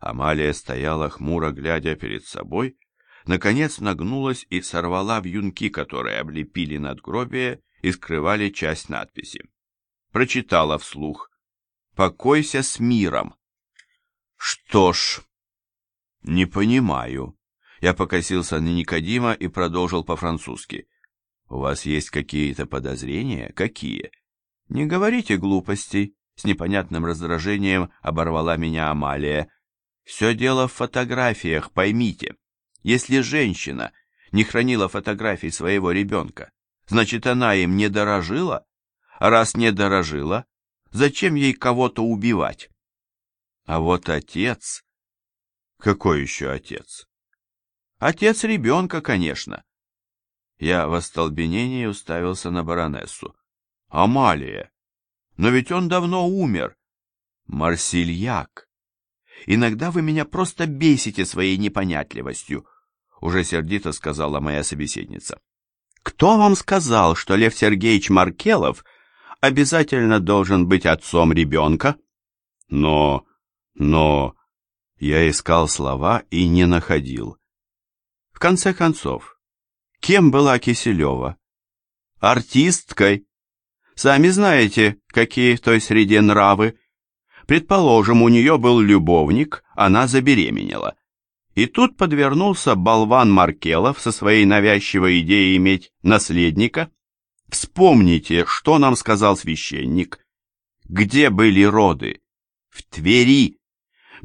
Амалия стояла хмуро, глядя перед собой, наконец нагнулась и сорвала вьюнки, которые облепили надгробие и скрывали часть надписи. Прочитала вслух «Покойся с миром». «Что ж, не понимаю». Я покосился на Никодима и продолжил по-французски. «У вас есть какие-то подозрения? Какие?» «Не говорите глупостей», — с непонятным раздражением оборвала меня Амалия. «Все дело в фотографиях, поймите. Если женщина не хранила фотографий своего ребенка, значит, она им не дорожила? А раз не дорожила, зачем ей кого-то убивать? А вот отец... Какой еще отец? Отец ребенка, конечно. Я в остолбенении уставился на баронессу. Амалия! Но ведь он давно умер. Марсильяк! Иногда вы меня просто бесите своей непонятливостью, уже сердито сказала моя собеседница. Кто вам сказал, что Лев Сергеевич Маркелов обязательно должен быть отцом ребенка? Но, но... Я искал слова и не находил. В конце концов, кем была Киселева? Артисткой. Сами знаете, какие в той среде нравы. Предположим, у нее был любовник, она забеременела. И тут подвернулся болван Маркелов со своей навязчивой идеей иметь наследника. Вспомните, что нам сказал священник. Где были роды? В Твери.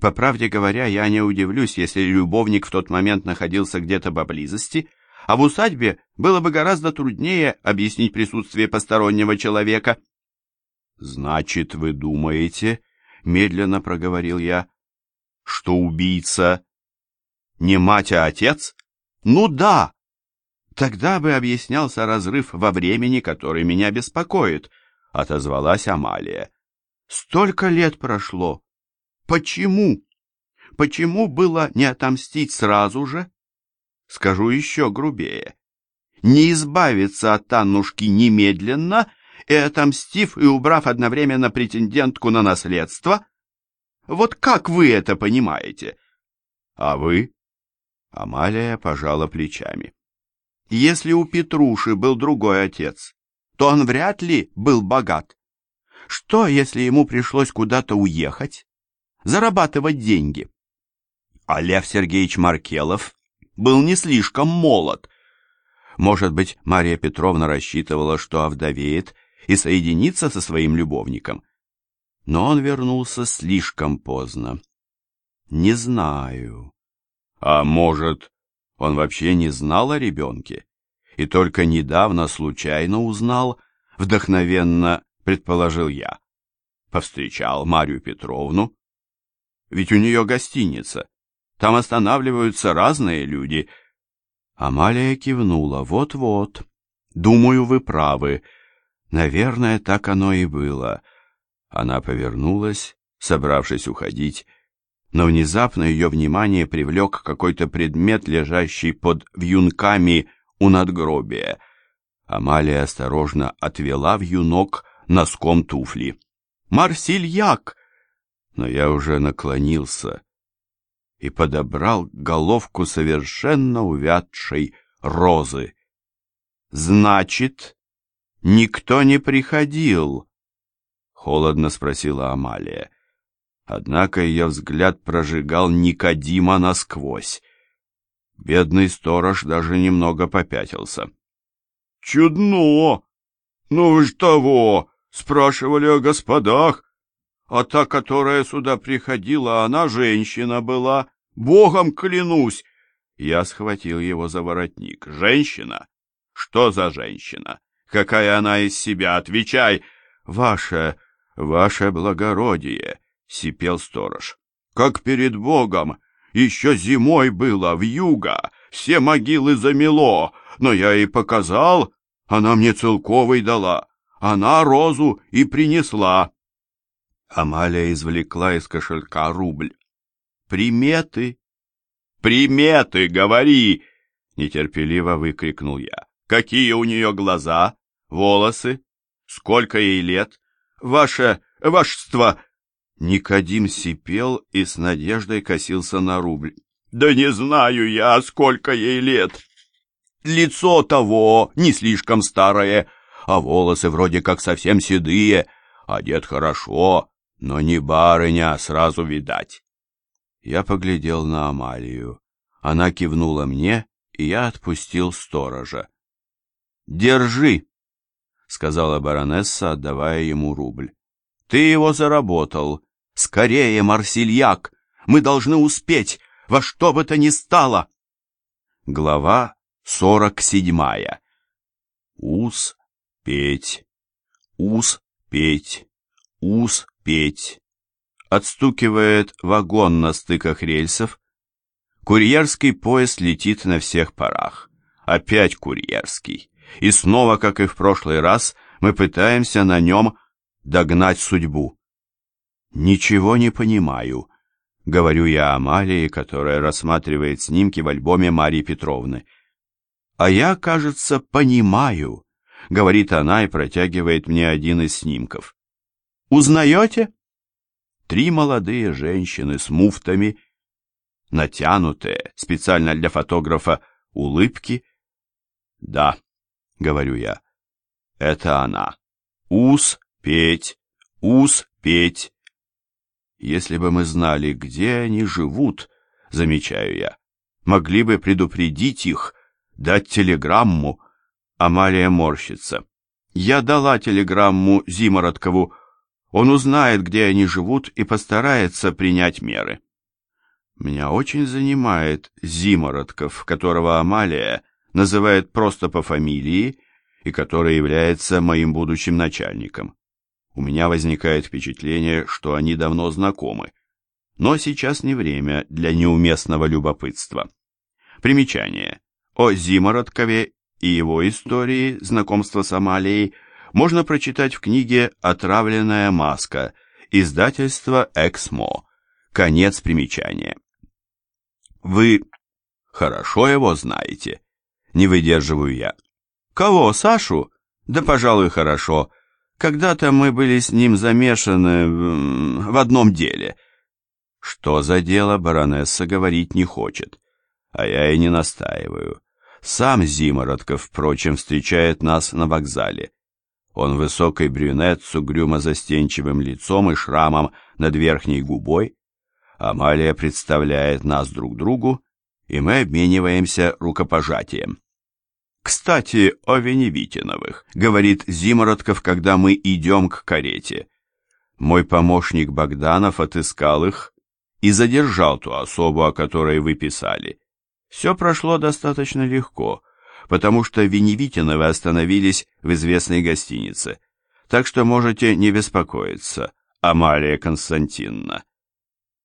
По правде говоря, я не удивлюсь, если любовник в тот момент находился где-то поблизости, а в усадьбе было бы гораздо труднее объяснить присутствие постороннего человека. «Значит, вы думаете, — медленно проговорил я, — что убийца не мать, а отец? Ну да. Тогда бы объяснялся разрыв во времени, который меня беспокоит, отозвалась Амалия. Столько лет прошло. Почему? Почему было не отомстить сразу же? Скажу еще грубее. Не избавиться от Аннушки немедленно и отомстив и убрав одновременно претендентку на наследство? Вот как вы это понимаете? А вы? Амалия пожала плечами. Если у Петруши был другой отец, то он вряд ли был богат. Что, если ему пришлось куда-то уехать, зарабатывать деньги? А Сергеевич Маркелов был не слишком молод. Может быть, Мария Петровна рассчитывала, что овдовеет и соединится со своим любовником. Но он вернулся слишком поздно. Не знаю. А может, он вообще не знал о ребенке и только недавно случайно узнал, вдохновенно предположил я. Повстречал Марию Петровну. Ведь у нее гостиница. Там останавливаются разные люди. Амалия кивнула. Вот-вот. Думаю, вы правы. Наверное, так оно и было. Она повернулась, собравшись уходить, но внезапно ее внимание привлек какой-то предмет, лежащий под вьюнками у надгробия. Амалия осторожно отвела вьюнок носком туфли. «Марсильяк!» Но я уже наклонился и подобрал головку совершенно увядшей розы. «Значит, никто не приходил?» — холодно спросила Амалия. Однако ее взгляд прожигал Никодима насквозь. Бедный сторож даже немного попятился. «Чудно! Ну вы ж того! Спрашивали о господах! А та, которая сюда приходила, она женщина была! Богом клянусь!» Я схватил его за воротник. «Женщина? Что за женщина? Какая она из себя? Отвечай!» «Ваше, ваше благородие!» сипел сторож. Как перед Богом! Еще зимой было, в юго, все могилы замело, но я ей показал, она мне целковый дала, она розу и принесла. Амалия извлекла из кошелька рубль. «Приметы!» «Приметы, говори!» — нетерпеливо выкрикнул я. «Какие у нее глаза, волосы? Сколько ей лет? Ваше, вашество, Никодим сипел и с надеждой косился на рубль. «Да не знаю я, сколько ей лет. Лицо того не слишком старое, а волосы вроде как совсем седые. Одет хорошо, но не барыня, сразу видать». Я поглядел на Амалию. Она кивнула мне, и я отпустил сторожа. «Держи!» — сказала баронесса, отдавая ему рубль. «Ты его заработал. Скорее, Марсельяк! Мы должны успеть, во что бы то ни стало!» Глава сорок седьмая. Ус петь, ус петь, ус петь. Отстукивает вагон на стыках рельсов. Курьерский поезд летит на всех парах. Опять курьерский. И снова, как и в прошлый раз, мы пытаемся на нем догнать судьбу. «Ничего не понимаю», — говорю я Амалии, которая рассматривает снимки в альбоме Марии Петровны. «А я, кажется, понимаю», — говорит она и протягивает мне один из снимков. «Узнаете?» Три молодые женщины с муфтами, натянутые, специально для фотографа, улыбки. «Да», — говорю я, — «это она. Ус, петь, ус, петь». Если бы мы знали, где они живут, замечаю я, могли бы предупредить их, дать телеграмму. Амалия морщится. Я дала телеграмму Зимородкову. Он узнает, где они живут, и постарается принять меры. Меня очень занимает Зимородков, которого Амалия называет просто по фамилии и который является моим будущим начальником. У меня возникает впечатление, что они давно знакомы. Но сейчас не время для неуместного любопытства. Примечание. О Зимородкове и его истории знакомства с Амалией можно прочитать в книге «Отравленная маска» издательства «Эксмо». Конец примечания. Вы хорошо его знаете? Не выдерживаю я. Кого, Сашу? Да, пожалуй, хорошо. Когда-то мы были с ним замешаны в, одном деле. Что за дело, баронесса говорить не хочет. А я и не настаиваю. Сам Зимородков, впрочем, встречает нас на вокзале. Он высокий брюнет с угрюмо-застенчивым лицом и шрамом над верхней губой. Амалия представляет нас друг другу, и мы обмениваемся рукопожатием. «Кстати, о Веневитиновых», — говорит Зимородков, когда мы идем к карете. Мой помощник Богданов отыскал их и задержал ту особу, о которой вы писали. Все прошло достаточно легко, потому что Веневитиновы остановились в известной гостинице, так что можете не беспокоиться, Амалия Константиновна.